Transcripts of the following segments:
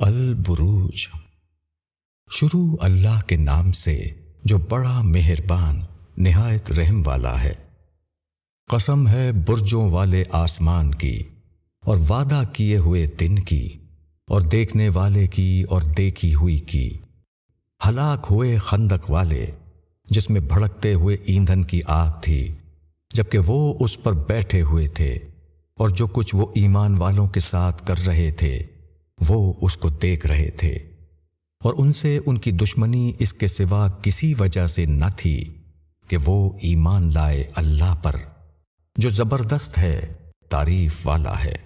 البروج۔ شروع اللہ کے نام سے جو بڑا مہربان، نہایت رحم والا ہے۔ قسم ہے برجوں والے آسمان کی اور وعدہ کیے ہوئے دن کی اور دیکھنے والے کی اور دیکھی ہوئی کی۔ ہلاک ہوئے خندق والے، جس میں بھڑکتے ہوئے ایندھن کی آگ تھی، جبکہ وہ اس پر بیٹھے ہوئے تھے اور جو کچھ وہ ایمان والوں کے ساتھ کر رہے تھے۔ وہ اس کو دیکھ رہے تھے۔ اور ان سے ان کی دشمنی اس کے سوا کسی وجہ سے نہ تھی کہ وہ ایمان لائے اللہ پر، جو زبردست ہے، تعریف والا ہے۔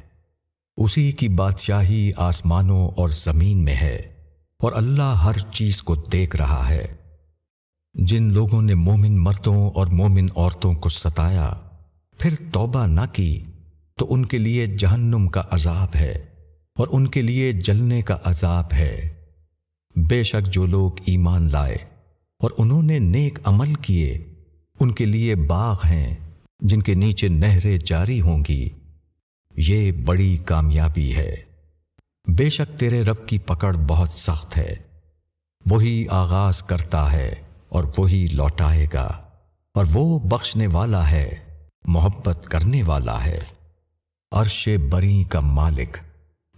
اسی کی بادشاہی آسمانوں اور زمین میں ہے، اور اللہ ہر چیز کو دیکھ رہا ہے۔ جن لوگوں نے مومن مردوں اور مومن عورتوں کو ستایا، پھر توبہ نہ کی تو ان کے لیے جہنم کا عذاب ہے۔ اور ان کے لیے جلنے کا عذاب ہے۔ بے شک جو لوگ ایمان لائے اور انہوں نے نیک عمل کیے، ان کے لیے باغ ہیں جن کے نیچے نہریں جاری ہوں گی۔ یہ بڑی کامیابی ہے۔ بے شک تیرے رب کی پکڑ بہت سخت ہے۔ وہی آغاز کرتا ہے اور وہی لوٹائے گا اور وہ بخشنے والا ہے، محبت کرنے والا ہے۔ عرش بری کا مالک۔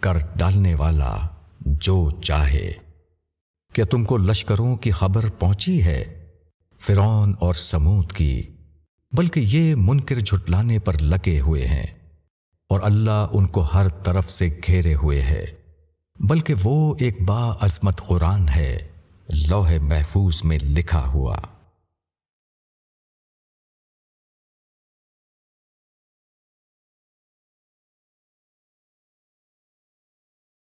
کر ڈالنے والا جو چاہے۔ کیا تم کو لشکروں کی خبر پہنچی ہے؟ فرون اور سمود کی، بلکہ یہ منکر جھٹلانے پر لگے ہوئے ہیں۔ اور اللہ ان کو ہر طرف سے گھیرے ہوئے ہے۔ بلکہ وہ ایک با عظمت قرآن ہے، لوح محفوظ میں لکھا ہوا۔